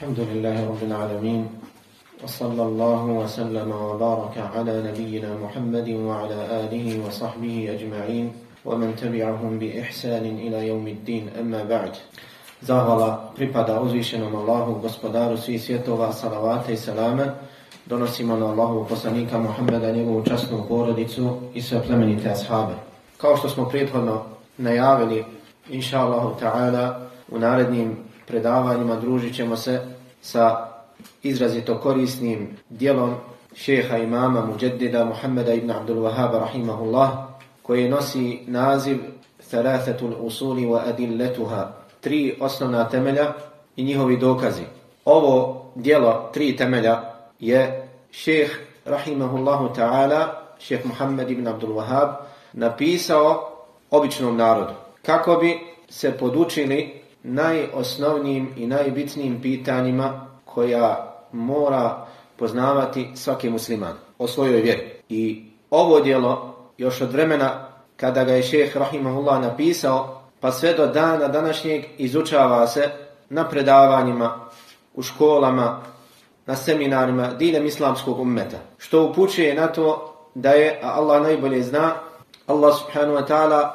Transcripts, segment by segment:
الحمد لله رب العالمين وصلى الله وسلم وبارك على نبينا محمد وعلى آله وصحبه أجمعين ومن تبعهم بإحسان إلى يوم الدين أما بعد Zahvala pripada uzvišenom Allahu, gospodaru svih svjetova, salavate i salame. Donosimo na Allahu poslanika Muhammeda, njegovu časnu porodicu i sve plemenite ashabe. Kao što smo prethodno najavili, inša Allahu ta'ala, u narednim predavanjima družit ćemo se sa izrazito korisnim dijelom šeha imama Mujaddida Muhammeda ibn Abdul Wahaba rahimahullah koji nosi naziv Thalathatul usuli wa adilletuha tri osnovna temelja i njihovi dokazi. Ovo dijelo tri temelja je šeh rahimahullahu ta'ala šeh Muhammed ibn Abdul Wahab napisao običnom narodu kako bi se podučili najosnovnijim i najbitnijim pitanjima koja mora poznavati svaki musliman o svojoj vjeri. I ovo djelo još od vremena kada ga je šeheh Rahimahullah napisao, pa sve do dana današnjeg izučava se na predavanjima, u školama, na seminarima dilem islamskog ummeta. Što upućuje na to da je, a Allah najbolje zna, Allah subhanahu wa ta'ala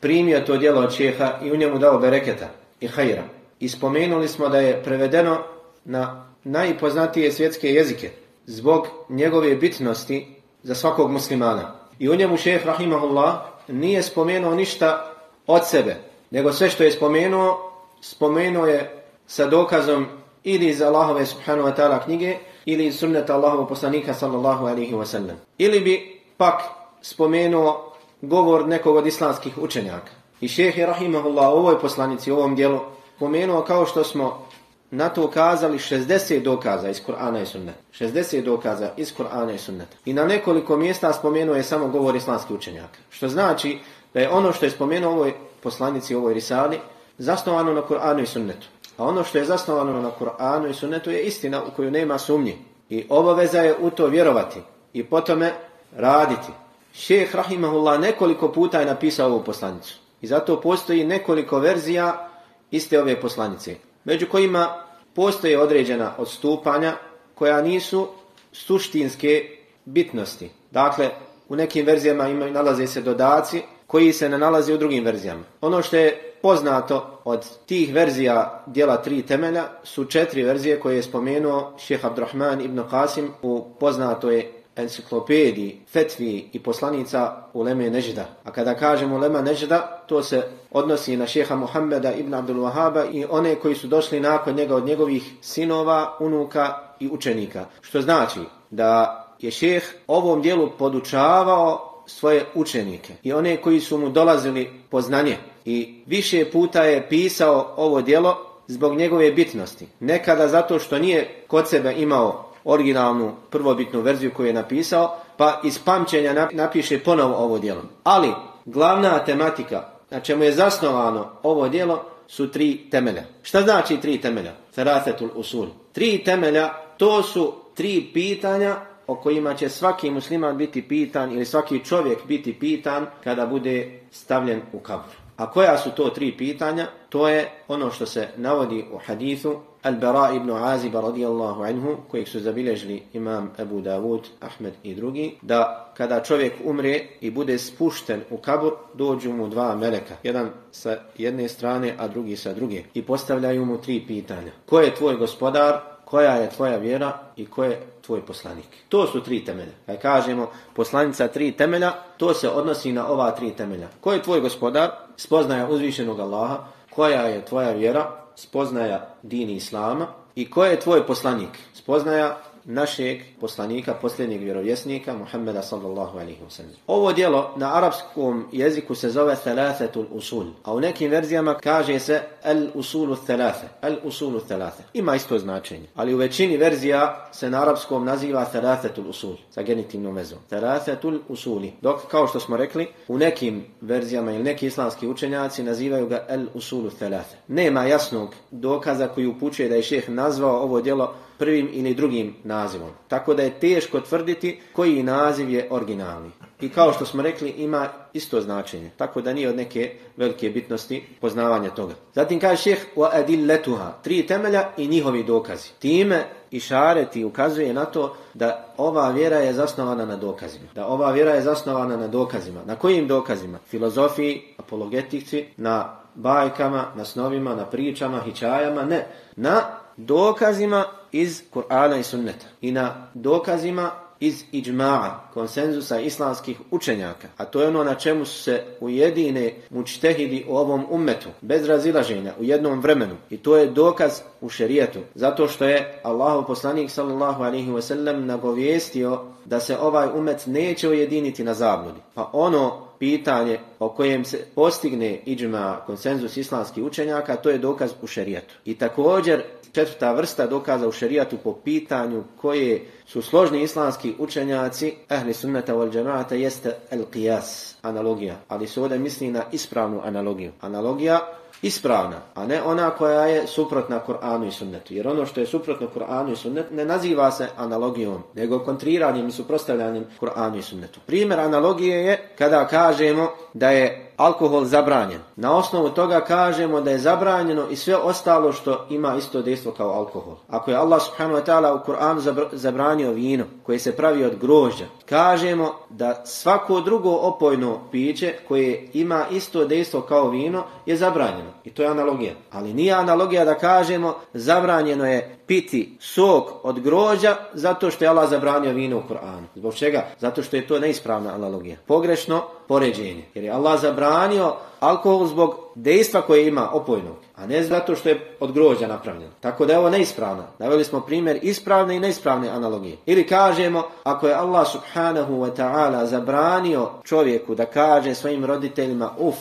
primio to djelo od šeha i u njemu dao bereketa i hajra. I spomenuli smo da je prevedeno na najpoznatije svjetske jezike zbog njegove bitnosti za svakog muslimana. I u njemu šeheh rahimahullah nije spomenuo ništa od sebe, nego sve što je spomenuo, spomenuo je sa dokazom ili iz Allahove subhanahu wa ta'ala knjige ili iz sunneta Allahovog poslanika sallallahu alaihi wa sallam. Ili bi pak spomenuo govor nekog od islamskih učenjaka. I šeheh je rahimahullah ovoj poslanici, ovom dijelu, spomenuo kao što smo na to ukazali 60 dokaza iz Kur'ana i Sunneta. 60 dokaza iz Kur'ana i Sunneta. I na nekoliko mjesta spomenuo je samo govor islamskih učenjaka. Što znači da je ono što je spomenuo ovoj poslanici, ovoj risali, zasnovano na Kur'anu i Sunnetu. A ono što je zasnovano na Kur'anu i Sunnetu je istina u koju nema sumnji. I obaveza je u to vjerovati i po tome raditi. Šeh Rahimahullah nekoliko puta je napisao ovu poslanicu. I zato postoji nekoliko verzija iste ove poslanice. Među kojima postoje određena odstupanja koja nisu suštinske bitnosti. Dakle, u nekim verzijama imaju, nalaze se dodaci koji se ne nalaze u drugim verzijama. Ono što je poznato od tih verzija dijela tri temelja su četiri verzije koje je spomenuo šeh Abdurrahman ibn Qasim u poznatoj enciklopediji, fetvi i poslanica Uleme Nežda. A kada kažemo Ulema Nežda, to se odnosi na šeha Muhammeda ibn Abdul Wahaba i one koji su došli nakon njega od njegovih sinova, unuka i učenika. Što znači da je šeh ovom dijelu podučavao svoje učenike i one koji su mu dolazili po znanje. I više puta je pisao ovo dijelo zbog njegove bitnosti. Nekada zato što nije kod sebe imao originalnu prvobitnu verziju koju je napisao, pa iz pamćenja napiše ponovo ovo djelo. Ali glavna tematika na čemu je zasnovano ovo djelo su tri temelja. Šta znači tri temelja? Thalathatul usul. Tri temelja to su tri pitanja o kojima će svaki musliman biti pitan ili svaki čovjek biti pitan kada bude stavljen u kabur. A koja su to tri pitanja? To je ono što se navodi u hadithu Al-Bara ibn Aziba radijallahu anhu, kojeg su zabilježili imam Abu Dawud, Ahmed i drugi, da kada čovjek umre i bude spušten u kabur, dođu mu dva meleka. Jedan sa jedne strane, a drugi sa druge. I postavljaju mu tri pitanja. Ko je tvoj gospodar? Koja je tvoja vjera? I ko je tvoj poslanik? To su tri temelja. Kad kažemo poslanica tri temelja, to se odnosi na ova tri temelja. Ko je tvoj gospodar? Spoznaja uzvišenog Allaha. Koja je tvoja vjera? Spoznaja dini Islama i ko je tvoj poslanik? Spoznaja našeg poslanika, posljednjeg vjerovjesnika, Muhammeda sallallahu alaihi wa sallam. Ovo dijelo na arapskom jeziku se zove thalathatul usul, a u nekim verzijama kaže se al usulu thalatha, al usulu thalatha. Ima isto značenje, ali u većini verzija se na arapskom naziva thalathatul usul, sa genitivnom vezom. Thalathatul usuli. Dok, kao što smo rekli, u nekim verzijama ili neki islamski učenjaci nazivaju ga al usulu thalatha. Nema jasnog dokaza koji upućuje da je šeh nazvao ovo dijelo prvim ili drugim nazivom. Tako da je teško tvrditi koji naziv je originalni. i kao što smo rekli ima isto značenje, tako da nije od neke velike bitnosti poznavanja toga. Zatim kaže šeh wa adilletuha, tri temelja i njihovi dokazi. Time i šareti ukazuje na to da ova vjera je zasnovana na dokazima. Da ova vjera je zasnovana na dokazima. Na kojim dokazima? Filozofiji, apologetici, na bajkama, na snovima, na pričama, hičajama, ne. Na dokazima iz Kur'ana i sunneta. I na dokazima iz iđma'a, konsenzusa islamskih učenjaka, a to je ono na čemu su se ujedine mučtehidi u ovom ummetu, bez razilaženja, u jednom vremenu. I to je dokaz u šerijetu, zato što je Allahu poslanik sallallahu alaihi wasallam nagovijestio da se ovaj umet neće ujediniti na zabludi. Pa ono pitanje o kojem se postigne iđma konsenzus islamskih učenjaka, to je dokaz u šerijetu. I također četvrta vrsta dokaza u šerijatu po pitanju koje su složni islamski učenjaci ehli sunnata wal džemata jeste el qiyas, analogija. Ali se ovdje misli na ispravnu analogiju. Analogija ispravna, a ne ona koja je suprotna Kur'anu i sunnetu. Jer ono što je suprotno Kur'anu i sunnetu ne naziva se analogijom, nego kontriranjem i suprostavljanjem Kur'anu i sunnetu. Primjer analogije je kada kažemo da je alkohol zabranjen. Na osnovu toga kažemo da je zabranjeno i sve ostalo što ima isto dejstvo kao alkohol. Ako je Allah subhanahu wa ta'ala u Kur'anu zabranio vino koje se pravi od grožđa, kažemo da svako drugo opojno piće koje ima isto dejstvo kao vino je zabranjeno. I to je analogija. Ali nije analogija da kažemo zabranjeno je piti sok od grožđa zato što je Allah zabranio vino u Kur'anu. Zbog čega? Zato što je to neispravna analogija. Pogrešno poređenje. Jer je Allah zabranio alkohol zbog dejstva koje ima opojnog, a ne zato što je od grožđa napravljeno. Tako da je ovo neispravna. Naveli smo primjer ispravne i neispravne analogije. Ili kažemo, ako je Allah subhanahu wa ta'ala zabranio čovjeku da kaže svojim roditeljima uf,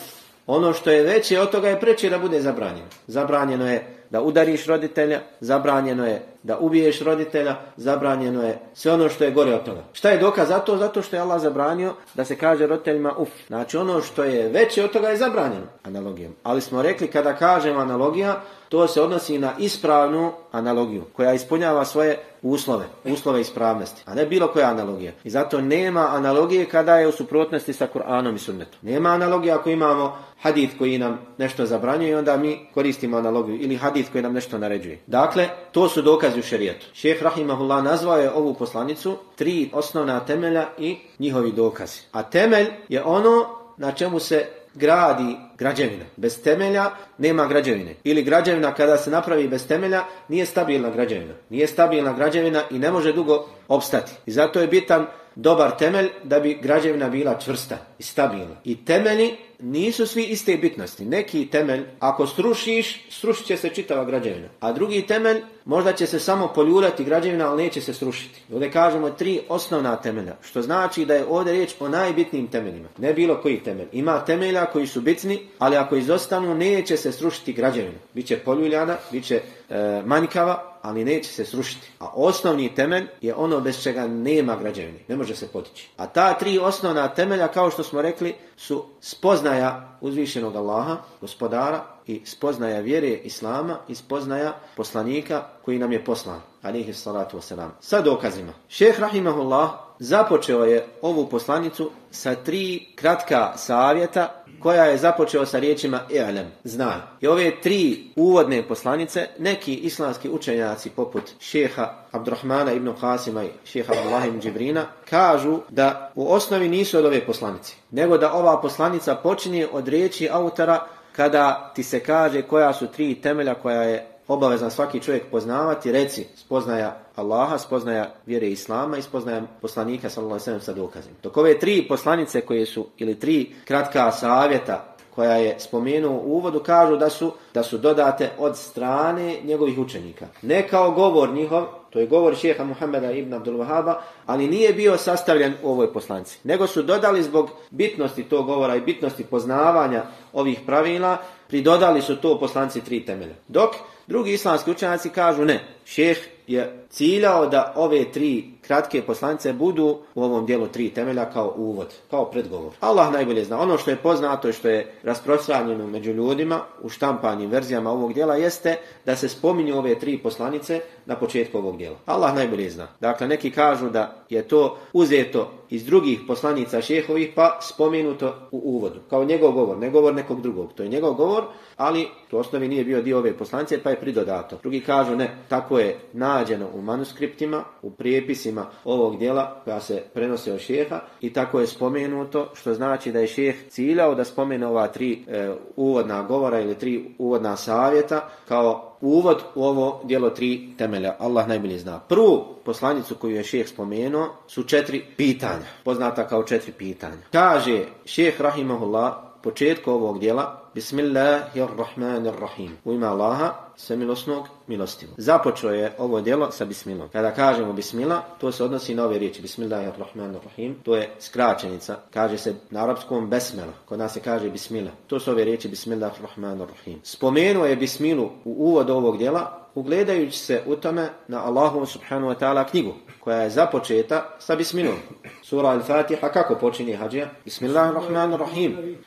ono što je veće od toga je preće da bude zabranjeno. Zabranjeno je da udariš roditelja, zabranjeno je da ubiješ roditelja, zabranjeno je sve ono što je gore od toga. Šta je dokaz za to? Zato što je Allah zabranio da se kaže roditeljima uf. Znači ono što je veće od toga je zabranjeno analogijom. Ali smo rekli kada kažemo analogija, to se odnosi na ispravnu analogiju koja ispunjava svoje uslove, uslove ispravnosti, a ne bilo koja analogija. I zato nema analogije kada je u suprotnosti sa Kur'anom i sunnetom. Nema analogije ako imamo hadith koji nam nešto zabranjuje i onda mi koristimo analogiju ili hadith koji nam nešto naređuje. Dakle, to su dokazi u šerijetu. Šeheh Rahimahullah nazvao je ovu poslanicu tri osnovna temelja i njihovi dokazi. A temelj je ono na čemu se gradi građevina. Bez temelja nema građevine. Ili građevina kada se napravi bez temelja nije stabilna građevina. Nije stabilna građevina i ne može dugo opstati. I zato je bitan dobar temelj da bi građevina bila čvrsta i stabilna. I temelji nisu svi iste bitnosti. Neki temelj, ako strušiš, srušit će se čitava građevina. A drugi temelj, možda će se samo poljuljati građevina, ali neće se srušiti. Ovdje kažemo tri osnovna temelja, što znači da je ovdje riječ o najbitnijim temeljima. Ne bilo koji temelj. Ima temelja koji su bitni, ali ako izostanu, neće se srušiti građevina. Biće poljuljana, biće e, manjkava, ali neće se srušiti. A osnovni temelj je ono bez čega nema građevine. Ne može se potići. A ta tri osnovna temelja, kao što smo rekli, su spoznaja uzvišenog Allaha, gospodara i spoznaja vjere Islama i spoznaja poslanika koji nam je poslan. Alihi salatu wasalam. Sa dokazima. Šeh Rahimahullah započeo je ovu poslanicu sa tri kratka savjeta koja je započeo sa riječima i'lam, znaj. I ove tri uvodne poslanice, neki islamski učenjaci poput šeha Abdurrahmana ibn Qasima i šeha Abdullah ibn Džibrina, kažu da u osnovi nisu od ove poslanice, nego da ova poslanica počinje od riječi autora kada ti se kaže koja su tri temelja koja je obavezan svaki čovjek poznavati, reci spoznaja Allaha, spoznaja vjere Islama i spoznaja poslanika sallallahu alejhi sa dokazima. Dok ove tri poslanice koje su ili tri kratka savjeta koja je spomenuo u uvodu kažu da su da su dodate od strane njegovih učenika. Ne kao govor njihov, to je govor šeha Muhammeda ibn Abdul Wahaba, ali nije bio sastavljen u ovoj poslanci. Nego su dodali zbog bitnosti tog govora i bitnosti poznavanja ovih pravila, pridodali su to poslanci tri temelja. Dok drugi islamski učenjaci kažu ne, Šeh je ciljao da ove tri kratke poslanice budu u ovom dijelu tri temelja kao uvod, kao predgovor. Allah najbolje zna. Ono što je poznato i što je rasprostranjeno među ljudima u štampanim verzijama ovog dijela jeste da se spominju ove tri poslanice na početku ovog dijela. Allah najbolje zna. Dakle, neki kažu da je to uzeto iz drugih poslanica šehovih pa spomenuto u uvodu. Kao njegov govor, ne govor nekog drugog. To je njegov govor, ali u osnovi nije bio dio ove poslanice pa je pridodato. Drugi kažu ne, tako je nađeno u manuskriptima, u prijepisima ovog dijela koja se prenose od šeha i tako je spomenuto što znači da je šeh ciljao da spomene ova tri e, uvodna govora ili tri uvodna savjeta kao uvod u ovo dijelo tri temelja. Allah najbolje zna. Prvu poslanicu koju je šeh spomenuo su četiri pitanja, poznata kao četiri pitanja. Kaže šeh Rahimahullah početku ovog dijela Bismillahirrahmanirrahim. U ime Allaha, milosnog, milostivog. Započeo je ovo djelo sa bismilom. Kada kažemo bismila, to se odnosi na ove riječi. Bismillahirrahmanirrahim. To je skraćenica. Kaže se na arapskom besmela. Kod nas se kaže bismila. To su ove riječi Bismillahirrahmanirrahim. Spomenuo je bismilu u uvod ovog djela ugledajući se u tome na Allahu subhanahu wa ta'ala knjigu koja je započeta sa bismilom. Sura Al-Fatiha kako počinje hađija? Bismillahirrahmanirrahim.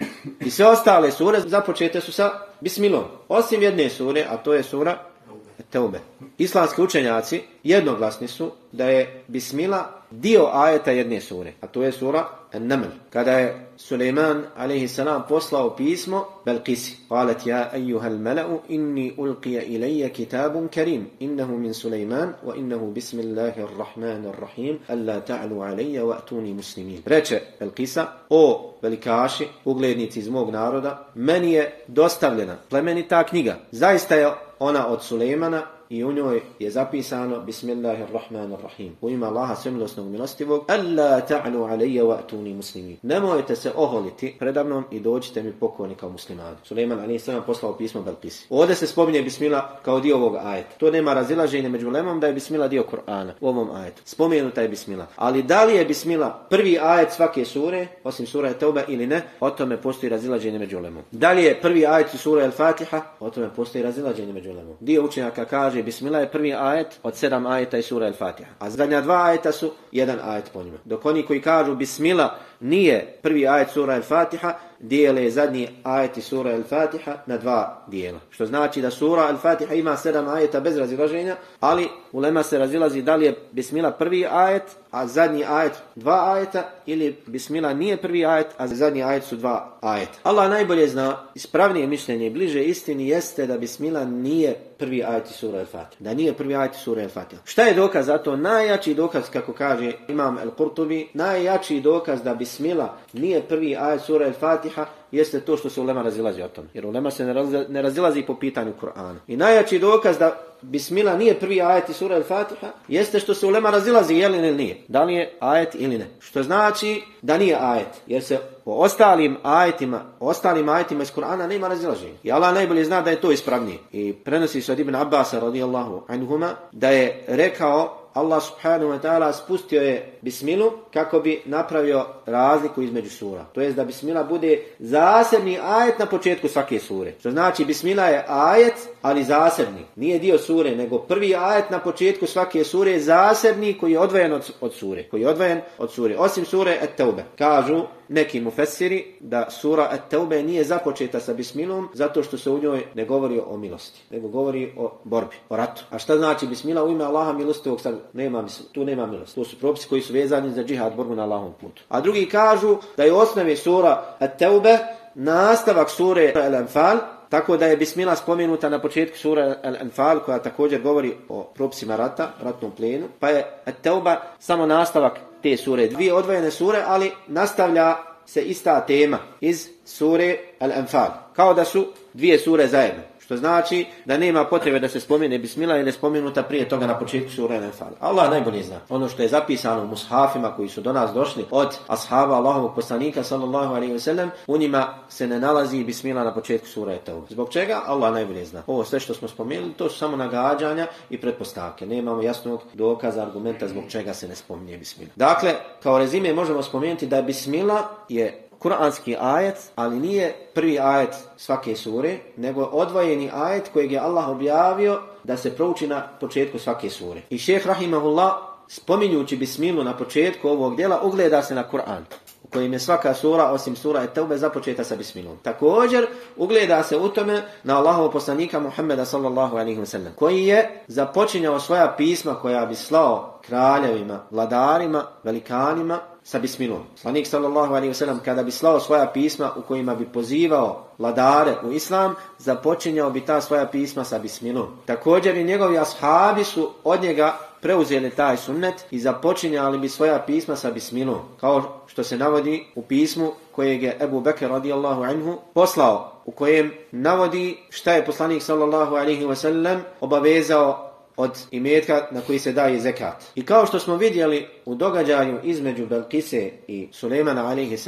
I sve ostale sure započete su sa bismilom. Osim jedne sure, a to je sura Teube. Islamski učenjaci jednoglasni su da je bismila dio ajeta jedne sure, a to je sura An-Naml. Kada je Suleiman a.s. poslao pismo Belkisi. Qalat ja ejuhal mala'u inni ulqija ilaja kitabun karim. Innahu min Suleiman wa innahu bismillahirrahmanirrahim. Alla ta'lu alaja wa atuni muslimin. Reče Belkisa, o velikaši, uglednici iz mog naroda, meni je dostavljena plemenita knjiga. Zaista je ona od Sulejmana i u njoj je zapisano Bismillahirrahmanirrahim. U ime Allaha svemilosnog milostivog Alla ta'lu alaiya wa atuni muslimin. Nemojte se oholiti predavnom i dođite mi pokorni kao muslimani. Suleiman a.s. poslao pismo Belkisi. Ovdje se spominje Bismillah kao dio ovog ajeta. To nema razilaženja među lemom da je Bismillah dio Kur'ana u ovom ajetu. Spomenuta je Bismillah. Ali da li je Bismillah prvi ajet svake sure, osim sura Teuba ili ne, o tome postoji razilaženje među lemom. Da li je prvi ajet sura El-Fatiha, o tome postoji razilaženje među lemom. Dio učenjaka kaže kaže Bismillah je prvi ajet od sedam ajeta i sura El-Fatiha. A zadnja dva ajeta su jedan ajet po njima. Dok oni koji kažu Bismillah nije prvi ajet sura El-Fatiha, dijele zadnji ajeti sura El-Fatiha na dva dijela. Što znači da sura El-Fatiha ima sedam ajeta bez razilaženja, ali ulema se razilazi da li je Bismillah prvi ajet, a zadnji ajet dva ajeta, ili Bismillah nije prvi ajet, a zadnji ajet su dva ajeta. Allah najbolje zna, ispravnije mišljenje bliže istini jeste da Bismillah nije prvi ajet sura El-Fatiha. Da nije prvi ajet sura El-Fatiha. Šta je dokaz za to? Najjači dokaz, kako kaže Imam El-Qurtubi, najjači dokaz da Bismillah nije prvi ajet sura El-Fatiha jeste to što se ulema razilazi o tom. Jer ulema se ne razilazi po pitanju Kur'ana. I najjači dokaz da Bismillah nije prvi ajet iz sura Al-Fatiha, jeste što se ulema razilazi je li ili nije. Da li je ajet ili ne. Što znači da nije ajet. Jer se o ostalim ajetima, ostalim ajetima iz Kur'ana nema razilaženja. I Allah najbolje zna da je to ispravnije. I prenosi se od Ibn Abbas radijallahu anhuma da je rekao Allah subhanahu wa ta'ala spustio je bismilu kako bi napravio razliku između sura. To jest da bismila bude zasebni ajet na početku svake sure. Što znači bismila je ajet, ali zasebni. Nije dio sure, nego prvi ajet na početku svake sure je zasebni koji je odvojen od, sure. Koji je odvojen od sure. Osim sure Et-Taube. Kažu neki mufessiri da sura At-Taube nije započeta sa bismilom zato što se u njoj ne govori o milosti, nego govori o borbi, o ratu. A šta znači bismila u ime Allaha milostivog? Sad nema, tu nema milosti. To su propisi koji su vezani za džihad, borbu na Allahom putu. A drugi kažu da je osnovi sura At-Taube nastavak sure Al-Anfal, tako da je Bismila spomenuta na početku sura Al-Anfal koja također govori o propisima rata, ratnom plenu, pa je At-Tauba samo nastavak te sure. Dvije odvojene sure, ali nastavlja se ista tema iz sure Al-Anfal. Kao da su dvije sure zajedno. Što znači da nema potrebe da se spomene Bismila ili je spomenuta prije toga na početku sura Al-Anfal. Allah najbolje zna. Ono što je zapisano u mushafima koji su do nas došli od ashaba Allahovog poslanika sallallahu alaihi wasallam, u njima se ne nalazi Bismila na početku sura Taub. Zbog čega? Allah najbolje zna. Ovo sve što smo spomenuli, to su samo nagađanja i pretpostavke. Nemamo jasnog dokaza, argumenta zbog čega se ne spominje Bismila. Dakle, kao rezime možemo spomenuti da Bismila je kuranski ajet, ali nije prvi ajet svake sure, nego odvojeni ajet kojeg je Allah objavio da se prouči na početku svake sure. I šeheh Rahimahullah spominjući bismilu na početku ovog djela ugleda se na Kur'an kojim je svaka sura, osim sura Eteube, započeta sa bismilom. Također, ugleda se u tome na Allahov poslanika Muhammeda sallallahu alaihi wasallam, koji je započinjao svoja pisma koja bi slao kraljevima, vladarima, velikanima, sa bismilom. Slanik sallallahu alaihi wasallam kada bi slao svoja pisma u kojima bi pozivao vladare u islam, započinjao bi ta svoja pisma sa bismilom. Također i njegovi ashabi su od njega preuzeli taj sunnet i započinjali bi svoja pisma sa bismilom, kao što se navodi u pismu kojeg je Ebu Bekir radijallahu anhu poslao, u kojem navodi šta je poslanik sallallahu alaihi wasallam obavezao od imetka na koji se daje zekat. I kao što smo vidjeli u događaju između Belkise i Sulejmana a.s.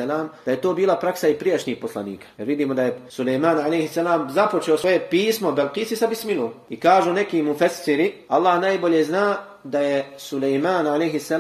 da je to bila praksa i prijašnjih poslanika. Jer vidimo da je Sulejman a.s. započeo svoje pismo Belkisi sa bismilom. I kažu neki mu fesciri, Allah najbolje zna da je Sulejman a.s.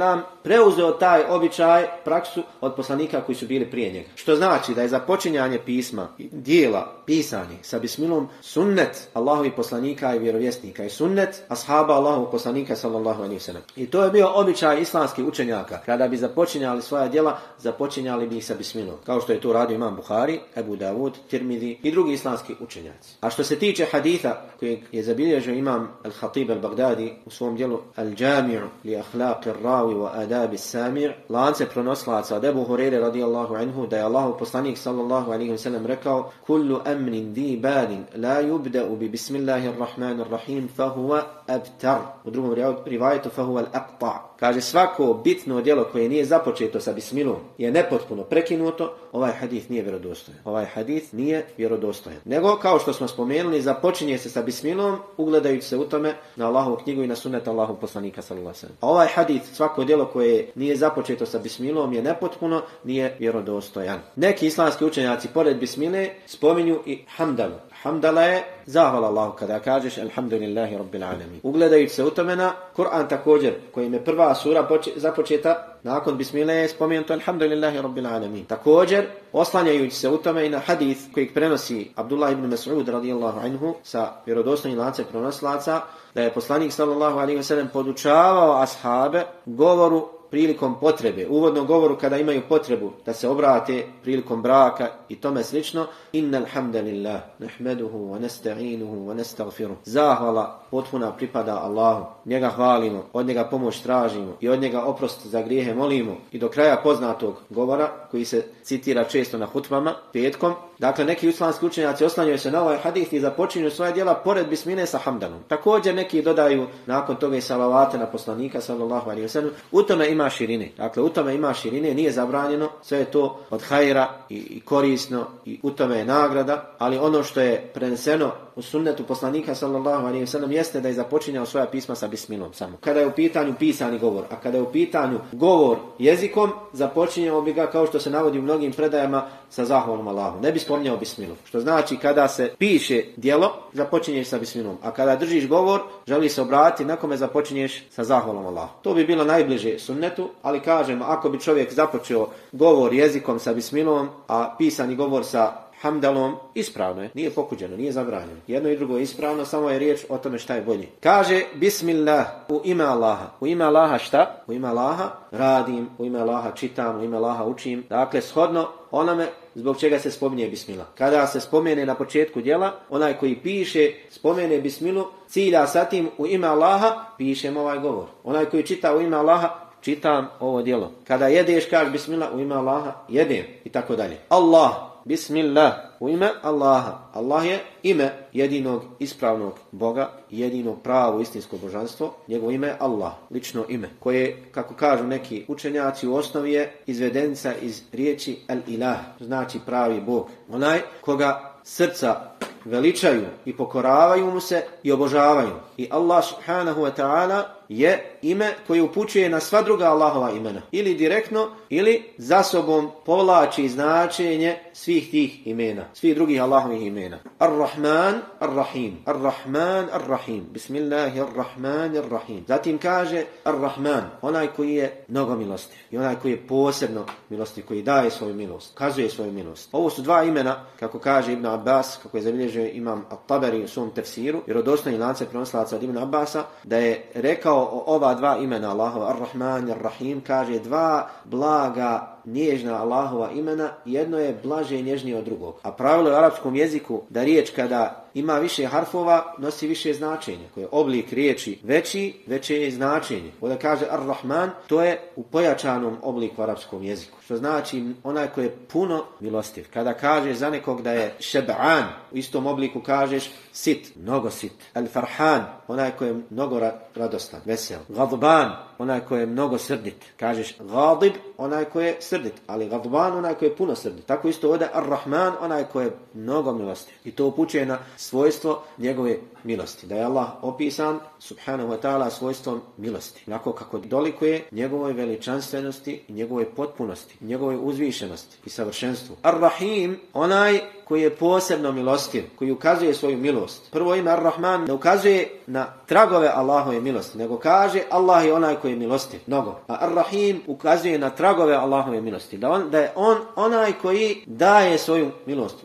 preuzeo taj običaj, praksu od poslanika koji su bili prije njega. Što znači da je započinjanje pisma, dijela, pisani sa bismilom sunnet Allahovi poslanika i vjerovjesnika i sunnet ashaba Allahovog poslanika sallallahu alaihi sallam. I to je bio običaj islamskih učenjaka. Kada bi započinjali svoja djela, započinjali bi ih sa bismilom. Kao što je to radio imam Buhari, Ebu Davud, Tirmidhi i drugi islamski učenjaci. A što se tiče haditha kojeg je zabilježio imam Al-Khatib Al-Baghdadi u svom djelu Al-Jami'u li ahlaqi rawi wa adabi samir, lance pronoslaca od Ebu Hurere radijallahu anhu, da je Allahov poslanik sallallahu alaihi sallam rekao kullu amrin di balin la yubda'u bi bismillahir rahmanir rahim fahuwa abtar. U drugom rivajetu fahuwa al-aqta. Kaže svako bitno djelo koje nije započeto sa bismilom je nepotpuno prekinuto, ovaj hadith nije vjerodostojan. Ovaj hadith nije vjerodostojan. Nego kao što smo spomenuli, započinje se sa bismilom, ugledajući se u tome na Allahovu knjigu i na sunnet Allahov poslanika sallallahu A ovaj hadith svako djelo koje nije započeto sa bismilom je nepotpuno, nije vjerodostojan. Neki islamski učenjaci pored bismile spominju i hamdalu. Hamdala je zahvala Allahu kada kažeš alhamdulillahi rabbil alamin. Ugledajući se u tome na Kur'an također, kojim je prva sura započeta nakon bismile je spomenuto alhamdulillahi rabbil alamin. Također, oslanjajući se u tome i na hadith kojeg prenosi Abdullah ibn Mas'ud radijallahu anhu sa vjerodostojnim lancem pronoslaca, da je poslanik sallallahu alaihi wa sallam podučavao ashabe govoru prilikom potrebe, uvodnom govoru kada imaju potrebu da se obrate prilikom braka i tome slično, inna alhamdulillah, nahmeduhu, wa nasta'inuhu, wa nasta'gfiru. Zahvala potpuna pripada Allahu. Njega hvalimo, od njega pomoć tražimo i od njega oprost za grijehe molimo. I do kraja poznatog govora, koji se citira često na hutbama, petkom, Dakle, neki islamski učenjaci oslanjaju se na ovaj hadith i započinju svoje djela pored bismine sa hamdanom. Također neki dodaju nakon toga i salavate na poslanika sallallahu alaihi. U tome ima širine. Dakle, u tome ima širine, nije zabranjeno, sve je to od hajra i, i korisno i u tome je nagrada, ali ono što je preneseno u sunnetu poslanika sallallahu alaihi wasallam jeste da je započinjao svoja pisma sa bismilom samo. Kada je u pitanju pisani govor, a kada je u pitanju govor jezikom, započinjao bi ga kao što se navodi u mnogim predajama sa zahvalom Allahu. Ne bi spominjao bismilu. Što znači kada se piše djelo, započinješ sa bismilom. A kada držiš govor, želi se obratiti, na kome započinješ sa zahvalom Allahu. To bi bilo najbliže sunnetu, ali kažemo, ako bi čovjek započeo govor jezikom sa bismilom, a pisani govor sa hamdalom ispravno je, nije pokuđeno, nije zabranjeno. Jedno i drugo je ispravno, samo je riječ o tome šta je bolje. Kaže Bismillah u ime Allaha. U ime Allaha šta? U ime Allaha radim, u ime Allaha čitam, u ime Allaha učim. Dakle, shodno onome zbog čega se spominje Bismillah. Kada se spomene na početku djela, onaj koji piše, spomene Bismilu, cilja sa tim u ime Allaha, pišem ovaj govor. Onaj koji čita u ime Allaha, čitam ovo djelo. Kada jedeš, kaži Bismillah u ime Allaha, jedem i tako dalje. Allah, Bismillah, u ime Allaha. Allah je ime jedinog ispravnog Boga, jedinog pravo istinsko božanstvo. Njegovo ime je Allah, lično ime, koje, kako kažu neki učenjaci, u osnovi je izvedenica iz riječi Al-Ilah, znači pravi Bog. Onaj koga srca veličaju i pokoravaju mu se i obožavaju. I Allah subhanahu wa ta'ala je ime koje upućuje na sva druga Allahova imena. Ili direktno, ili za sobom povlači značenje svih tih imena. Svih drugih Allahovih imena. Ar-Rahman, Ar-Rahim. Ar-Rahman, Ar-Rahim. Bismillahirrahman, Ar-Rahim. Zatim kaže Ar-Rahman, onaj koji je mnogo milostiv. I onaj koji je posebno milostiv, koji daje svoju milost. Kazuje svoju milost. Ovo su dva imena, kako kaže Ibn Abbas, kako je zabilježio imam At-Tabari u svom tefsiru, jer od osnovnih lance prenoslaca od Ibn Abbasa, da je rekao ova dva imena Allahova, Ar-Rahman, Ar-Rahim, kaže dva blaga nježna Allahova imena, jedno je blaže i nježnije od drugog. A pravilo u arapskom jeziku da riječ kada ima više harfova, nosi više značenja. Koje je oblik riječi veći, veće je značenje. Ovdje kaže Ar-Rahman, to je u pojačanom obliku u arapskom jeziku. Što znači onaj koji je puno milostiv. Kada kažeš za nekog da je šeb'an, u istom obliku kažeš sit, mnogo sit. Al-Farhan, onaj koji je mnogo radostan, vesel. Gadban, onaj koji je mnogo srdit. Kažeš gadib, onaj koji je srdit, ali gadban, onaj koji je puno srdit. Tako isto ovdje Ar-Rahman, onaj koji je mnogo milostiv. I to upućuje na svojstvo njegove milosti. Da je Allah opisan, subhanahu wa ta'ala, svojstvom milosti. Onako kako dolikuje njegovoj veličanstvenosti njegovoj potpunosti, njegovoj uzvišenosti i savršenstvu. Ar-Rahim, onaj koji je posebno milostiv, koji ukazuje svoju milost. Prvo ime Ar-Rahman ne ukazuje na tragove Allahove milosti, nego kaže Allah je onaj koji je milostiv, mnogo. A Ar-Rahim ukazuje na tragove Allahove milosti, da, on, da je on onaj koji daje svoju milost.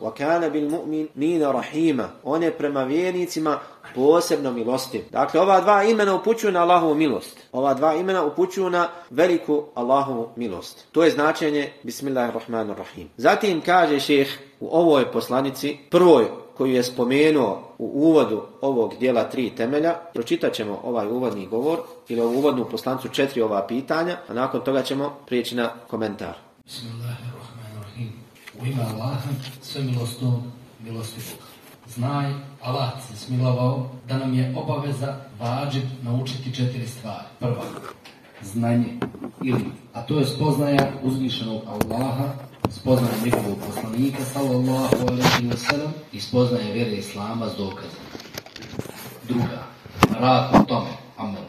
Rahima. On je prema vjernicima posebno milostiv. Dakle, ova dva imena upućuju na Allahovu milost. Ova dva imena upućuju na veliku Allahovu milost. To je značenje Bismillahirrahmanirrahim. Zatim kaže šeh u ovoj poslanici, prvoj koju je spomenuo u uvodu ovog dijela tri temelja, pročitat ćemo ovaj uvodni govor ili ovu uvodnu poslancu četiri ova pitanja, a nakon toga ćemo prijeći na komentar. Bismillahirrahmanirrahim. U ime Allaha, sve milostnog, milostivog. Znaj, Allah se smilovao da nam je obaveza vađib naučiti četiri stvari. Prva, znanje ili, a to je spoznaja uzvišenog Allaha, spoznaja njegovog poslanika, sallallahu alaihi wa sallam, i spoznaja vjere Islama s dokazom. Druga, rad u tome, amel.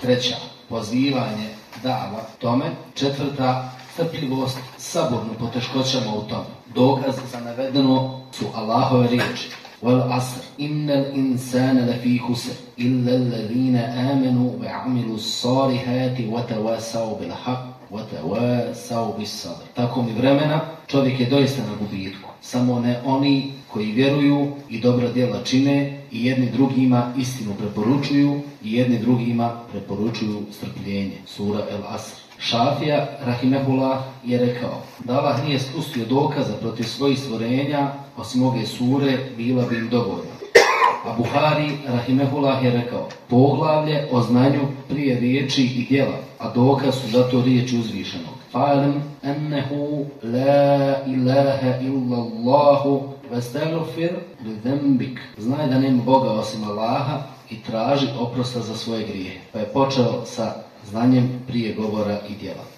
Treća, pozivanje dava tome. Četvrta, strpljivost, saborno poteškoćama u tome. Dokaz za navedeno su Allahove riječi. Illa alladhina amanu wa amilu salihati wa tawasau bil haq wa tawasau bis sabr. Tako mi vremena, čovjek je doista na gubitku. Samo ne oni koji vjeruju i dobra djela čine i jedni drugima istinu preporučuju i jedni drugima preporučuju strpljenje. Sura El Asr. Šafija, Rahimehullah, je rekao da Allah nije spustio dokaza protiv svojih stvorenja, osim ove sure, bila bi im dovoljna. A Buhari, Rahimehullah, je rekao poglavlje o znanju prije riječi i djela, a dokaz su zato riječi uzvišenog. Fa'alim ennehu la ilaha illallahu vestagfir li. Znaj da nema Boga osim Allaha i traži oprosta za svoje grije. Pa je počeo sa znanjem prije govora i djela.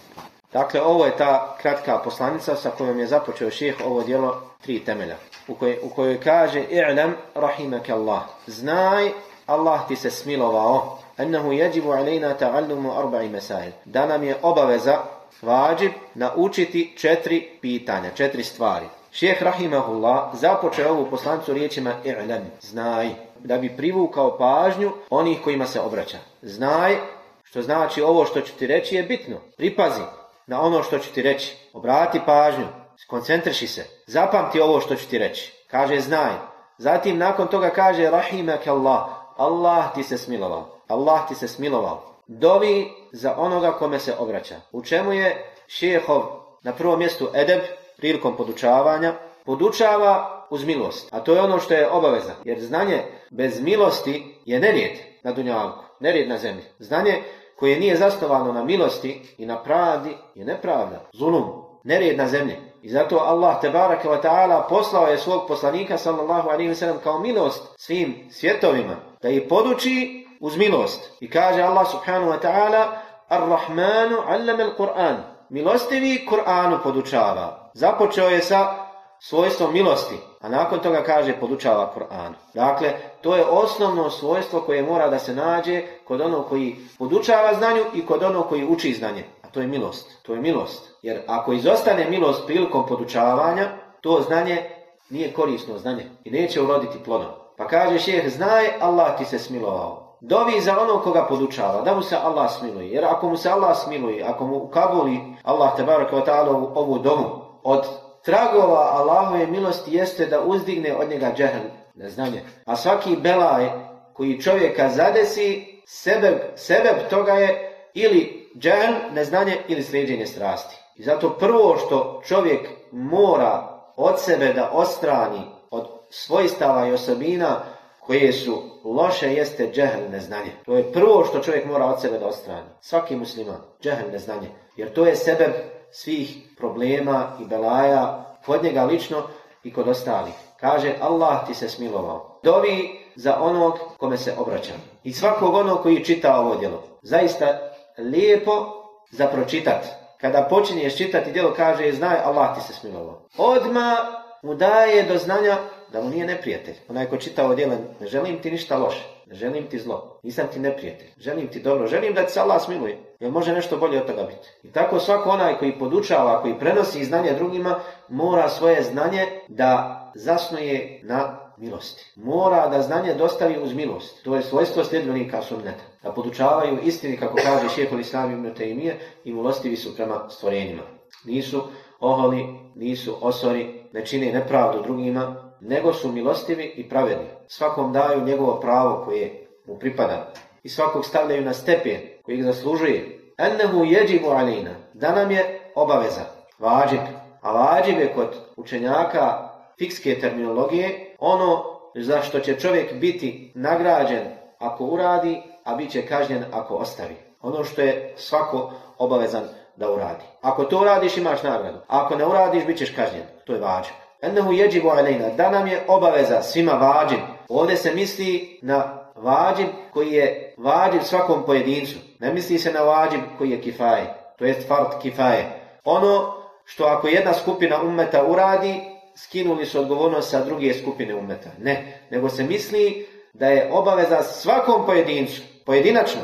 Dakle, ovo je ta kratka poslanica sa kojom je započeo ših ovo djelo tri temelja. U kojoj, u kojoj kaže I'lam rahimaka Allah. Znaj, Allah ti se smilovao. Ennehu jeđibu alejna ta'allumu arba'i mesail. Da nam je obaveza, vađib, naučiti četiri pitanja, četiri stvari. Šeheh Rahimahullah započeo ovu poslancu riječima I'lam, znaj, da bi privukao pažnju onih kojima se obraća. Znaj, što znači ovo što ću ti reći je bitno. Pripazi na ono što ću ti reći. Obrati pažnju, skoncentriši se. Zapamti ovo što ću ti reći. Kaže znaj. Zatim nakon toga kaže rahimak Allah. Allah ti se smilovao. Allah ti se smilovao. Dovi za onoga kome se obraća. U čemu je šehov na prvom mjestu edeb prilikom podučavanja? Podučava uz milost. A to je ono što je obaveza. Jer znanje bez milosti je nerijed na dunjavku. Nerijed na zemlji. Znanje koje nije zasnovano na milosti i na pravdi je nepravda, zulum, nerijed na zemlji. I zato Allah tebaraka wa ta'ala poslao je svog poslanika sallallahu alaihi wa kao milost svim svjetovima, da ih poduči uz milost. I kaže Allah subhanahu wa ta'ala Ar-Rahmanu allama al-Qur'an. Milostivi Kur'anu podučava. Započeo je sa svojstvom milosti, a nakon toga kaže podučava Kur'an. Dakle, to je osnovno svojstvo koje mora da se nađe kod onog koji podučava znanju i kod onog koji uči znanje. A to je milost. To je milost. Jer ako izostane milost prilikom podučavanja, to znanje nije korisno znanje i neće uroditi plodom. Pa kaže šeh, znaj Allah ti se smilovao. Dovi za onog koga podučava, da mu se Allah smiluje. Jer ako mu se Allah smiluje, ako mu ukabuli Allah te ta'ala ovu domu od tragova Allahove milosti jeste da uzdigne od njega džehl, neznanje. A svaki belaj koji čovjeka zadesi, sebe, sebe toga je ili džehl, neznanje ili sređenje strasti. I zato prvo što čovjek mora od sebe da ostrani od svojstava i osobina koje su loše jeste džehl neznanje. To je prvo što čovjek mora od sebe da ostrani. Svaki musliman, džehl neznanje. Jer to je sebe svih problema i belaja kod njega lično i kod ostalih. Kaže Allah ti se smilovao. Dovi za onog kome se obraća. I svakog onog koji čita ovo djelo. Zaista lijepo za pročitat. Kada počinješ čitati djelo kaže znaj Allah ti se smilovao. Odma mu daje do znanja da mu nije neprijatelj. Onaj ko čita ovo djelo, ne želim ti ništa loše, ne želim ti zlo, nisam ti neprijatelj, želim ti dobro, želim da ti se Allah smiluje, jer može nešto bolje od toga biti. I tako svako onaj koji podučava, koji prenosi znanje drugima, mora svoje znanje da zasnuje na milosti. Mora da znanje dostavi uz milost. To je svojstvo sljedbenika sunneta. Da podučavaju istini, kako kaže šehol Islam ibn Taymije, i milostivi su prema stvorenjima. Nisu oholi, nisu osori, ne čine nepravdu drugima, nego su milostivi i pravedni. Svakom daju njegovo pravo koje mu pripada. I svakog stavljaju na stepen koji zaslužuje. Ennehu jeđibu alina. Da nam je obaveza. Vađib. A vađib je kod učenjaka fikske terminologije ono za što će čovjek biti nagrađen ako uradi, a bit će kažnjen ako ostavi. Ono što je svako obavezan da uradi. Ako to uradiš imaš nagradu. Ako ne uradiš bit ćeš kažnjen. To je vađib. Ennehu jeđibu alejna, da nam je obaveza svima vađib. Ovdje se misli na vađib koji je vađib svakom pojedincu. Ne misli se na vađib koji je kifaje, to jest fart kifaje. Ono što ako jedna skupina ummeta uradi, skinuli su odgovornost sa druge skupine ummeta. Ne, nego se misli da je obaveza svakom pojedincu, pojedinačno,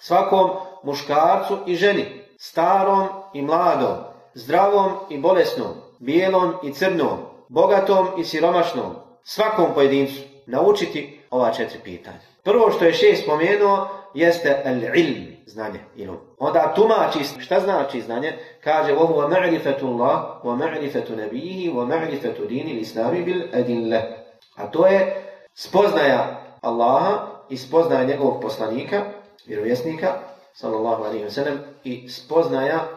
svakom muškarcu i ženi, starom i mladom, zdravom i bolesnom, bijelom i crnom, bogatom i siromašnom, svakom pojedincu naučiti ova četiri pitanja. Prvo što je šest spomenuo jeste al-ilm, znanje, ilum. Onda tumači šta znači znanje, kaže huwa ma'rifatu Allah wa ma'rifatu nabihi wa ma'rifatu dini l-islami bil adillah. A to je spoznaja Allaha i spoznaja njegovog poslanika, vjerovjesnika, sallallahu alaihi wa sallam, i spoznaja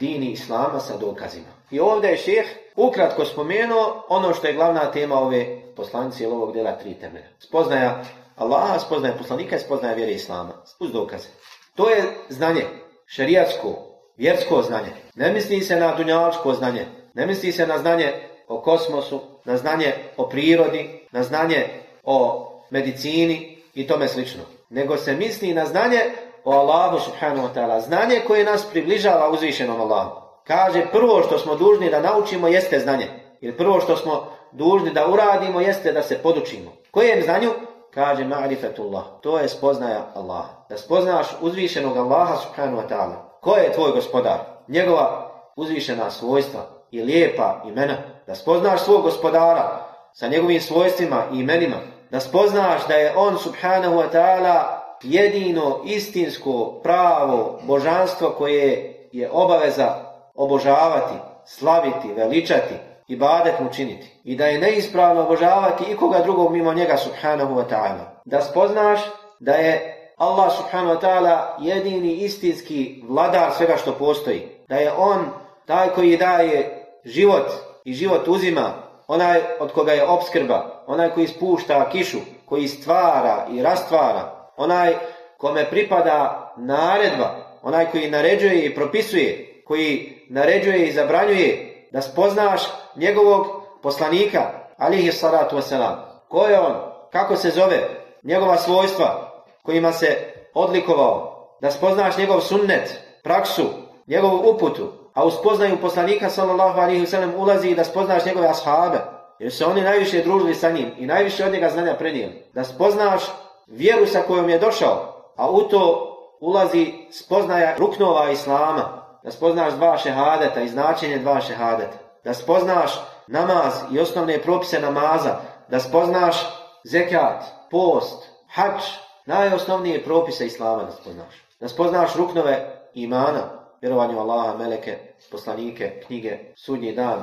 dini Islama sa dokazima. I ovdje je šeh ukratko spomenuo ono što je glavna tema ove poslanice ili ovog dela tri temelja. Spoznaja Allaha, spoznaja poslanika i spoznaja vjere Islama. Uz dokaze. To je znanje, šerijatsko, vjersko znanje. Ne misli se na dunjaličko znanje. Ne misli se na znanje o kosmosu, na znanje o prirodi, na znanje o medicini i tome slično. Nego se misli na znanje o Allahu subhanahu wa ta'ala. Znanje koje nas približava uzvišenom Allahu. Kaže, prvo što smo dužni da naučimo jeste znanje. Jer prvo što smo dužni da uradimo jeste da se podučimo. Kojem znanju? Kaže, ma'rifetullah. To je spoznaja Allaha. Da spoznaš uzvišenog Allaha subhanahu wa ta'ala. Ko je tvoj gospodar? Njegova uzvišena svojstva i lijepa imena. Da spoznaš svog gospodara sa njegovim svojstvima i imenima. Da spoznaš da je on subhanahu wa ta'ala jedino istinsko pravo božanstvo koje je obaveza obožavati, slaviti, veličati i badet mu činiti. I da je neispravno obožavati ikoga drugog mimo njega subhanahu wa ta'ala. Da spoznaš da je Allah subhanahu wa ta'ala jedini istinski vladar svega što postoji. Da je on taj koji daje život i život uzima, onaj od koga je obskrba, onaj koji spušta kišu, koji stvara i rastvara, onaj kome pripada naredba, onaj koji naređuje i propisuje, koji naređuje i zabranjuje, da spoznaš njegovog poslanika, alihi salatu wasalam. Ko je on? Kako se zove? Njegova svojstva kojima se odlikovao. Da spoznaš njegov sunnet, praksu, njegovu uputu. A u spoznaju poslanika sallallahu alihi wasalam ulazi i da spoznaš njegove ashabe. Jer se oni najviše družili sa njim i najviše od njega znanja prenijeli. Da spoznaš vjeru sa kojom je došao, a u to ulazi spoznaja ruknova Islama, da spoznaš dva šehadeta i značenje dva šehadeta, da spoznaš namaz i osnovne propise namaza, da spoznaš zekat, post, hač, najosnovnije propise Islama da spoznaš. Da spoznaš ruknove imana, vjerovanju Allaha, meleke, poslanike, knjige, sudnji dan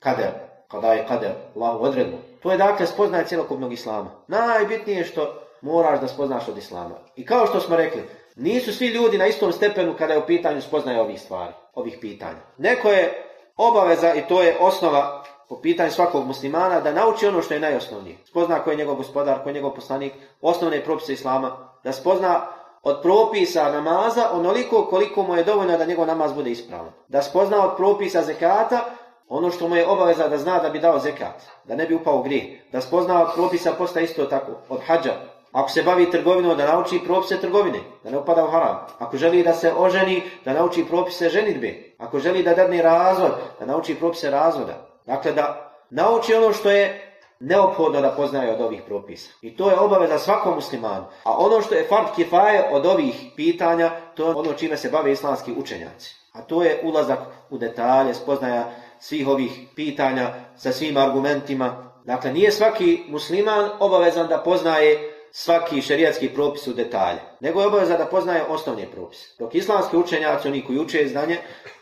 kader, kada je kader, Allahu odredbu. To je dakle spoznaje cjelokupnog islama. Najbitnije je što moraš da spoznaš od islama. I kao što smo rekli, nisu svi ljudi na istom stepenu kada je u pitanju spoznaje ovih stvari, ovih pitanja. Neko je obaveza i to je osnova po pitanju svakog muslimana da nauči ono što je najosnovnije. Spozna ko je njegov gospodar, ko je njegov poslanik, osnovne propise islama, da spozna od propisa namaza onoliko koliko mu je dovoljno da njegov namaz bude ispravan. Da spozna od propisa zekata ono što mu je obaveza da zna da bi dao zekat, da ne bi upao u grijeh. Da spozna od propisa posta isto tako, od hađa. Ako se bavi trgovinom, da nauči propise trgovine, da ne upada u haram. Ako želi da se oženi, da nauči propise ženitbe. Ako želi da dadne razvod, da nauči propise razvoda. Dakle, da nauči ono što je neophodno da poznaje od ovih propisa. I to je obaveza svakom muslimanu. A ono što je fard kifaje od ovih pitanja, to je ono čime se bave islamski učenjaci. A to je ulazak u detalje, spoznaja svih ovih pitanja sa svim argumentima. Dakle, nije svaki musliman obavezan da poznaje svaki šerijatski propis u detalje, nego je obavezan da poznaje osnovne propise. Dok islamski učenjaci, oni koji uče znanje,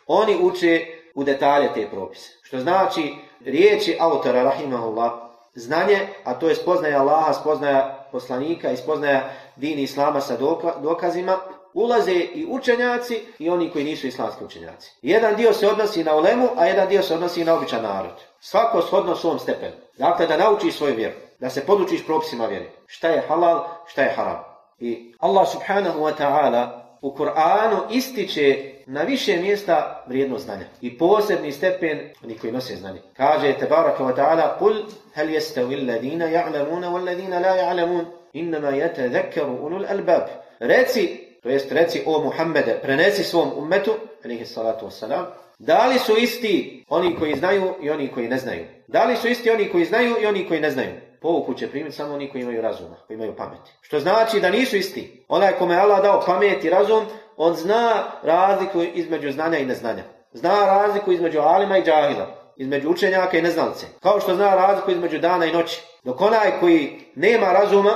oni uče u detalje te propise. Što znači riječi autora rahimahullah znanje, a to je spoznaja Allaha, spoznaja poslanika i spoznaja dini Islama sa dokazima, ulaze i učenjaci i oni koji nisu islamski učenjaci. Jedan dio se odnosi na ulemu, a jedan dio se odnosi na običan narod. Svako shodno svom stepenu. Dakle, da naučiš svoju vjeru, da se podučiš propisima vjeri. Šta je halal, šta je haram. I Allah subhanahu wa ta'ala u Kur'anu ističe na više mjesta vrijednost znanja. I posebni stepen oni koji nose znanje. Kaže Tebaraka wa ta'ala Kul hel jestavi alladina ja'lamuna wal ladina la ja'lamun innama yatadhakkaru ulul albab. Reci, to jest reci o Muhammede, prenesi svom ummetu, alihi salatu wassalam, da li su isti oni koji znaju i oni koji ne znaju? Da li su isti oni koji znaju i oni koji ne znaju? Pouku će primiti samo oni koji imaju razuma, koji imaju pameti. Što znači da nisu isti. Onaj kome je Allah dao pamet i razum, on zna razliku između znanja i neznanja. Zna razliku između alima i džahila, između učenjaka i neznalce. Kao što zna razliku između dana i noći. Dok onaj koji nema razuma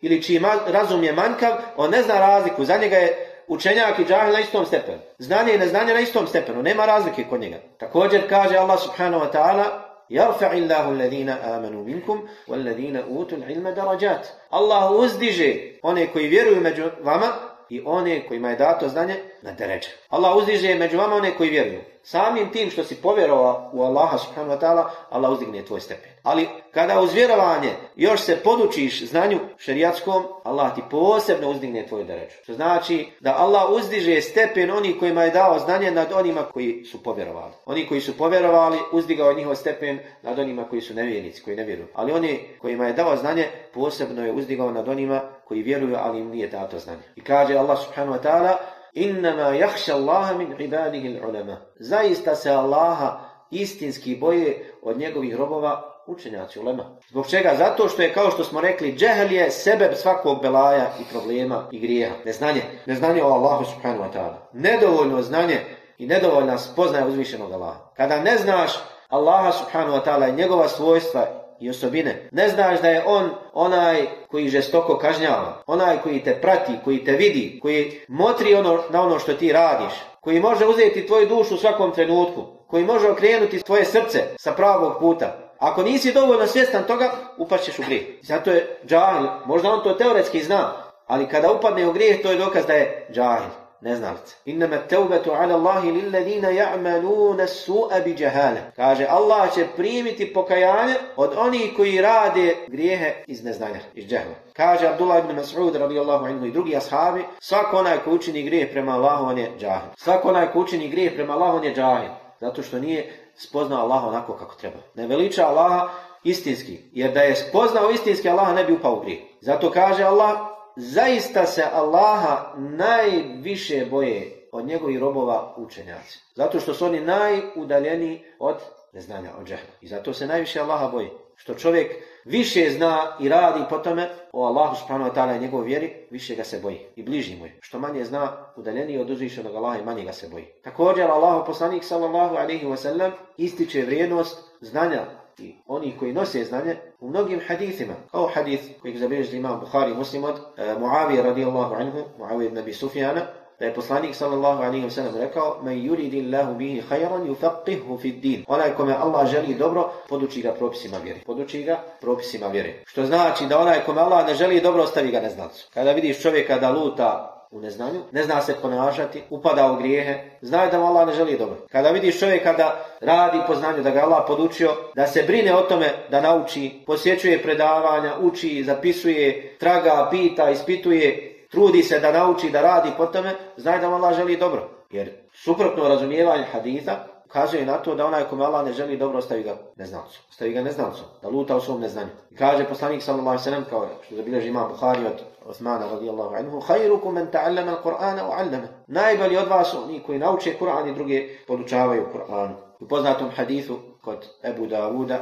ili čiji razum je manjkav, on ne zna razliku. Za njega je učenjak i džahil na istom stepenu. Znanje i neznanje na istom stepenu. Nema razlike kod njega. Također kaže Allah subhanahu wa ta'ala يرفع الله الذين آمنوا منكم والذين أوتوا العلم درجات. Allah uzdiže one koji vjeruju među i one kojima je dato znanje na deređe. Allah uzdiže među vama one koji vjeruju. Samim tim što si povjerovao u Allaha subhanahu wa ta'ala, Allah uzdigne tvoj stepen. Ali kada uz vjerovanje još se podučiš znanju šerijatskom, Allah ti posebno uzdigne tvoj deređu. Što znači da Allah uzdiže stepen onih kojima je dao znanje nad onima koji su povjerovali. Oni koji su povjerovali, uzdigao je njihov stepen nad onima koji su nevjernici, koji ne vjeruju. Ali oni kojima je dao znanje, posebno je uzdigao nad onima koji vjeruju, ali im nije dato znanje. I kaže Allah subhanahu wa ta'ala, Innama jahša Allaha min ibadihi ulema. Zaista se Allaha istinski boje od njegovih robova učenjaci ulema. Zbog čega? Zato što je, kao što smo rekli, džehel je sebe svakog belaja i problema i grijeha. Neznanje. Neznanje o Allahu subhanahu wa ta'ala. Nedovoljno znanje i nedovoljna spoznaja uzvišenog Allaha. Kada ne znaš Allaha subhanahu wa ta'ala i njegova svojstva i osobine. Ne znaš da je on onaj koji žestoko kažnjava, onaj koji te prati, koji te vidi, koji motri ono, na ono što ti radiš, koji može uzeti tvoju dušu u svakom trenutku, koji može okrenuti tvoje srce sa pravog puta. Ako nisi dovoljno svjestan toga, upašćeš u grijeh. Zato je džahil, možda on to teoretski zna, ali kada upadne u grijeh, to je dokaz da je džahil neznalice. Innama tawbatu ala Allahi lilladina ya'maluna su'a bi jahala. Kaže Allah će primiti pokajanje od onih koji rade grijehe iz neznanja, iz džehla. Kaže Abdullah ibn Mas'ud radijallahu anhu i drugi ashabi, svako onaj ko učini grijeh prema Allahu on je džahil. Svako onaj ko učini grijeh prema Allahu on je džahil. Zato što nije spoznao Allaha onako kako treba. Ne veliča Allaha istinski. Jer da je spoznao istinski Allah ne bi upao u grijeh. Zato kaže Allah zaista se Allaha najviše boje od njegovih robova učenjaci. Zato što su oni najudaljeni od neznanja, od džehla. I zato se najviše Allaha boje. Što čovjek više zna i radi po tome o Allahu subhanahu wa i njegovoj vjeri, više ga se boji i bliži mu je. Što manje zna, udaljeniji od uzvišenog Allaha i manje ga se boji. Također, Allahu poslanik sallallahu alaihi wa sallam ističe vrijednost znanja i oni koji nose znanje u mnogim hadithima. Kao hadith kojeg zabilježili imam Bukhari muslim od uh, Muavije radijallahu anhu, Muavije ibn Abi Sufjana, da je poslanik sallallahu alejhi ve sellem rekao: "Men yuridillahu bihi khayran yufaqihu fi din." Onaj kome Allah želi dobro, poduči ga propisima vjere. Poduči ga propisima vjere. Što znači da onaj kome Allah ne želi dobro, ostavi ga neznalcu. Kada vidiš čovjeka da luta u neznanju, ne zna se ponašati, upada u grijehe, zna da mu Allah ne želi dobro. Kada vidiš čovjeka da radi po znanju, da ga Allah podučio, da se brine o tome da nauči, posjećuje predavanja, uči, zapisuje, traga, pita, ispituje, trudi se da nauči, da radi po tome, zna da mu Allah želi dobro. Jer suprotno razumijevanje haditha ukazuje na to da onaj kome Allah ne želi dobro ostavi ga neznalcu. Ostavi ga neznalcu, da luta u svom neznanju. I kaže poslanik sallallahu alejhi ve sellem kao što zabilježi ima Buhari od Osmana radijallahu anhu, "Khairukum man ta'allama al-Qur'ana wa 'allama." Najbolji od vas oni koji nauče Kur'an i druge podučavaju Kur'an. U poznatom hadithu kod Ebu Davuda,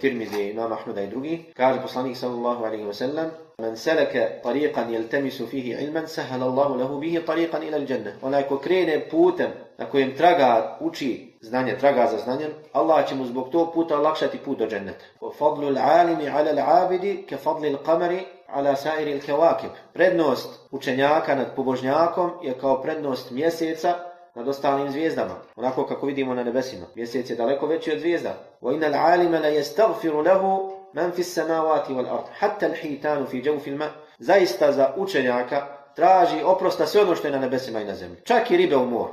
Tirmizi, Imam Ahmeda i drugi, kaže poslanik sallallahu alejhi ve sellem: "Men selaka tariqan yaltamisu fihi ilman, sahala Allahu lahu bihi tariqan ila al-jannah." Onaj ko krene putem na kojem traga uči znanje, traga za znanjem, Allah će mu zbog tog puta olakšati put do dženneta. Fadlu al-alimi ala al-abidi ka fadli al-qamari ala sairi al-kawakib. Prednost učenjaka nad pobožnjakom je kao prednost mjeseca nad ostalim zvijezdama. Onako kako vidimo na nebesima. Mjesec je daleko veći od zvijezda. Wa inna al-alima la yastaghfiru lahu man fi as-samawati wal-ard, hatta al-hitanu fi jawfi al-ma. Zaista za učenjaka traži oprosta sve ono što je na nebesima i na zemlji. Čak i ribe u moru.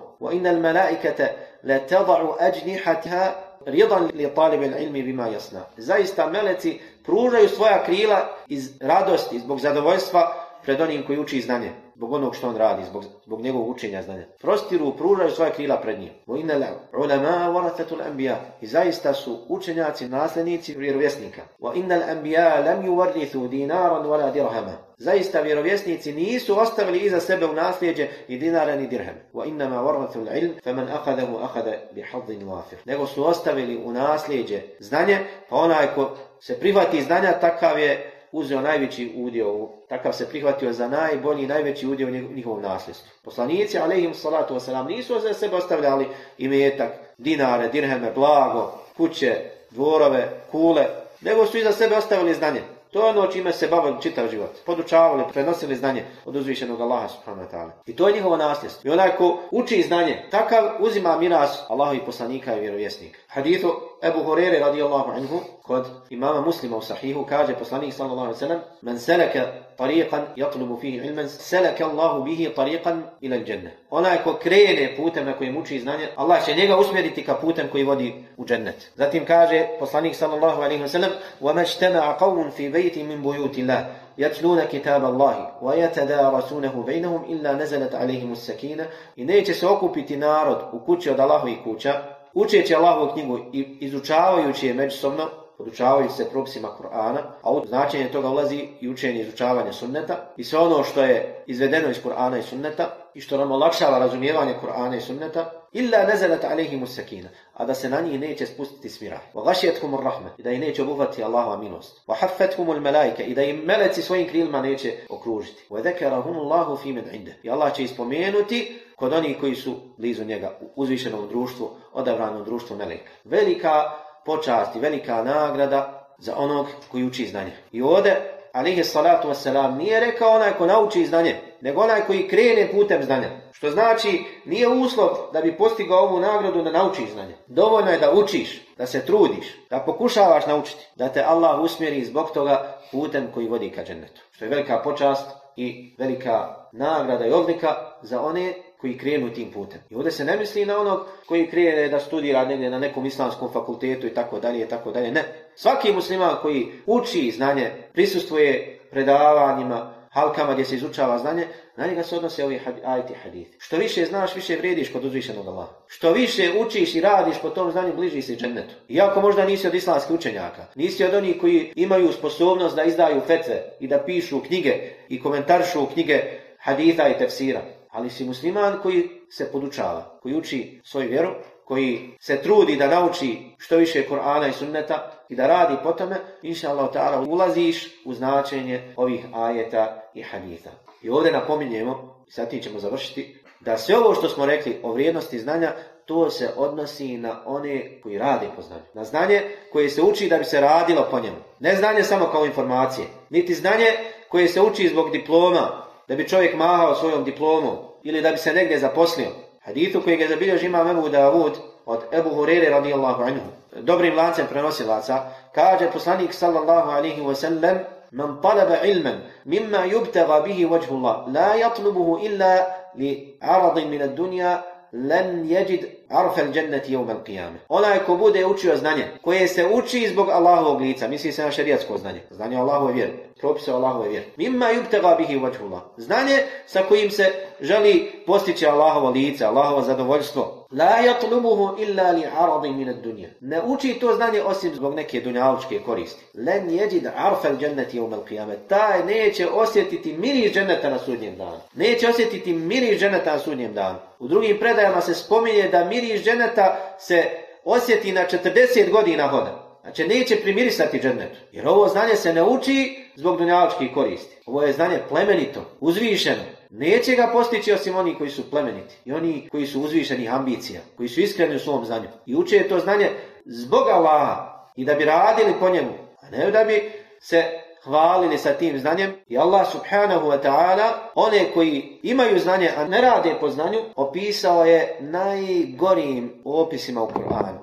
Malaikata la tad'u ajnihataha ridan li talib al-ilmi bima yasna. Zaista meleci pružaju svoja krila iz radosti, zbog zadovoljstva pred onim koji uči znanje, zbog onog što on radi, zbog, zbog njegovog učenja znanja. Prostiru, pružaju svoja krila pred njim. Wa innal ulama warathatul anbiya. I zaista su učenjaci nasljednici vjerovjesnika. Wa innal anbiya lam yuwarrithu dinaran wala dirhama. Zaista vjerovjesnici nisu ostavili iza sebe u nasljeđe ni dinara ni dirhem. Wa innama warathu al-ilm faman akhadahu akhada bi hadin wafir. Nego su ostavili u nasljeđe znanje, pa onaj ko se prihvati znanja takav je uzeo najveći udio, takav se prihvatio za najbolji, najveći udio u njihovom nasljedstvu. Poslanici, alaihim salatu wasalam, nisu za sebe ostavljali imetak, dinare, dirheme, blago, kuće, dvorove, kule, nego su iza sebe ostavili znanje. To je ono čime se bavili čitav život. Podučavali, prenosili znanje od uzvišenog Allaha subhanahu wa ta'ala. I to je njihovo nasljedstvo. I onaj ko uči znanje, takav uzima miras i poslanika i vjerovjesnika. Hadithu Ebu Hurere radijallahu anhu kod imama muslima u sahihu kaže poslanik sallallahu alaihi sallam Men seleke tariqan yatlubu fihi ilman seleke Allahu bihi tariqan ila al-jannah. Onaj ko krene putem na kojem uči znanje, Allah će njega usmjeriti ka putem koji vodi u džennet. Zatim kaže poslanik sallallahu alaihi sallam وَمَا اجْتَمَعَ قَوْمٌ فِي بَيْتٍ مِنْ بُيُوتِ اللَّهِ يتلون كتاب الله ويتدارسونه بينهم إلا نزلت عليهم السكينة i neće se okupiti narod u kući od Allahovih kuća učeći Allahovu knjigu i izučavajući je međusobno, podučavajući se propisima Kur'ana, a u značenje toga ulazi i učenje i izučavanje sunneta i sve ono što je izvedeno iz Kur'ana i sunneta i što nam olakšava razumijevanje Kur'ana i sunneta, illa nazalat alejhimu sakina, a da se na njih neće spustiti smiraj. Wa ghashiyatuhum ar-rahma, i da ih neće obuhvatiti Allahova milost. Wa haffatuhum al-malaika, i da im meleci svojim krilima neće okružiti. Wa dhakarahum Allahu fi man inde. I Allah će ispomenuti kod onih koji su blizu njega u uzvišenom društvu, odabranom društvu meleka. Velika počast i velika nagrada za onog koji uči znanje. I ovdje, alihi salatu wasalam, nije rekao onaj ko nauči znanje, nego onaj koji krene putem znanja. Što znači, nije uslov da bi postigao ovu nagradu da naučiš znanje. Dovoljno je da učiš, da se trudiš, da pokušavaš naučiti, da te Allah usmjeri zbog toga putem koji vodi ka džennetu. Što je velika počast i velika nagrada i odlika za one koji krenu tim putem. I ovdje se ne misli na onog koji krene da studira negdje na nekom islamskom fakultetu i tako dalje i tako dalje. Ne. Svaki musliman koji uči znanje, prisustvuje predavanjima, halkama gdje se izučava znanje, na njega se odnose ovi ajti hadithi. Što više znaš, više vrediš kod uzvišenog Allaha. Što više učiš i radiš po tom znanju, bliži se džennetu. Iako možda nisi od islamskih učenjaka, nisi od onih koji imaju sposobnost da izdaju fetve i da pišu knjige i komentaršu knjige haditha i tefsira. Ali si musliman koji se podučava, koji uči svoju vjeru, koji se trudi da nauči što više Kur'ana i sunneta i da radi po tome, inša Allah ta'ala, ulaziš u značenje ovih ajeta i haditha. I ovdje napominjemo, i sad ćemo završiti, da sve ovo što smo rekli o vrijednosti znanja, to se odnosi na one koji rade po znanju. Na znanje koje se uči da bi se radilo po njemu. Ne znanje samo kao informacije, niti znanje koje se uči zbog diploma, da bi čovjek mahao svojom diplomom ili da bi se negdje zaposlio. Hadithu koji je zabilježi ima Ebu Davud od Ebu Hurere radijallahu anhu. Dobrim lancem prenosilaca kaže poslanik sallallahu alaihi wa sallam من طلب علما مما يبتغى به وجه الله لا يطلبه إلا لعرض من الدنيا len jeđid arfel dženneti jevmel qiyame. Onaj ko bude učio znanje, koje se uči zbog Allahovog lica, misli se na šerijatsko znanje, znanje Allahove vjere, propise Allahove vjere. Mimma yubtega bihi vajhullah. Znanje sa kojim se želi postići Allahovo lice, Allahovo zadovoljstvo. La yatlubuhu illa li aradin min ad-dunya. Ne uči to znanje osim zbog neke dunjalučke koristi. Len jeđid arfel dženneti jevmel qiyame. Taj neće osjetiti miris dženneta na sudnjem danu. Neće osjetiti miris dženneta na sudnjem danu. U drugim predajama se spominje da miris dženeta se osjeti na 40 godina hoda. Znači neće primirisati džennetu. Jer ovo znanje se ne uči zbog dunjaličkih koristi. Ovo je znanje plemenito, uzvišeno. Neće ga postići osim oni koji su plemeniti i oni koji su uzvišeni ambicija, koji su iskreni u svom znanju. I uče to znanje zbog Allaha i da bi radili po njemu, a ne da bi se hvalili sa tim znanjem i Allah subhanahu wa ta'ala one koji imaju znanje a ne rade po znanju opisao je najgorijim opisima u Kur'anu.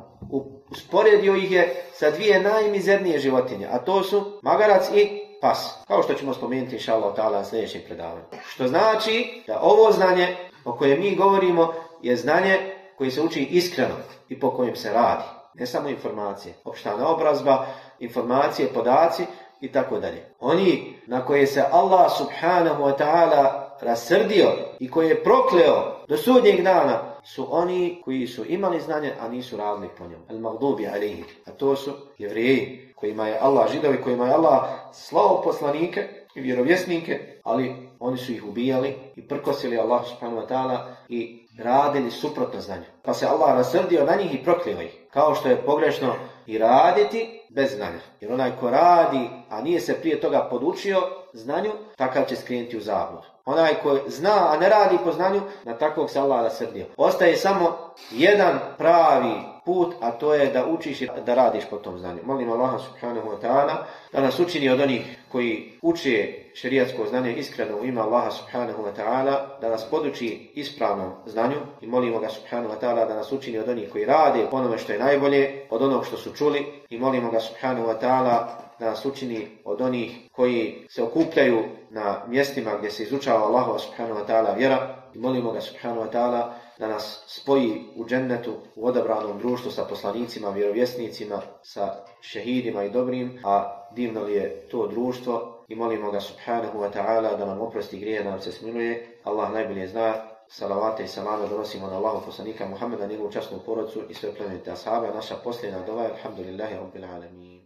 Usporedio ih je sa dvije najmizernije životinje, a to su magarac i pas. Kao što ćemo spomenuti Allah ta'ala sljedećeg predavanja. Što znači da ovo znanje o kojem mi govorimo je znanje koje se uči iskreno i po kojem se radi. Ne samo informacije, opšta naobrazba, informacije, podaci, i tako dalje. Oni na koje se Allah subhanahu wa ta'ala rasrdio i koje je prokleo do sudnjeg dana su oni koji su imali znanje, a nisu radili po njemu. Al-Maghdubi alaihi. A to su jevrijeji kojima je Allah židovi, kojima je Allah slao poslanike i vjerovjesnike, ali oni su ih ubijali i prkosili Allah subhanahu wa ta'ala i radili suprotno znanje. Pa se Allah rasrdio na njih i prokleo ih. Kao što je pogrešno i raditi bez znanja. Jer onaj ko radi, a nije se prije toga podučio znanju, takav će skrenuti u zabud. Onaj ko zna, a ne radi po znanju, na takvog se Allah rasrdio. Ostaje samo jedan pravi put, a to je da učiš i da radiš po tom znanju. Molim Allah subhanahu wa ta'ala da nas učini od onih koji uče šerijatsko znanje iskreno u ime Allaha subhanahu wa ta'ala, da nas poduči ispravnom znanju i molimo ga subhanahu wa ta'ala da nas učini od onih koji rade onome što je najbolje, od onog što su čuli i molimo ga subhanahu wa ta'ala da nas učini od onih koji se okupljaju na mjestima gdje se izučava Allahu subhanahu wa ta'ala vjera i molimo ga subhanahu wa ta'ala da nas spoji u džennetu u odabranom društvu sa poslanicima, vjerovjesnicima, sa šehidima i dobrim, a divno li je to društvo i molimo ga subhanahu wa ta'ala da nam oprosti grije, da nam se smiluje. Allah najbolje zna, salavate i salame donosimo na Allahu poslanika Muhammeda, njegovu časnu porodcu i sve plemenite ashabe. Naša posljedna dova, alhamdulillahi rabbil alamin.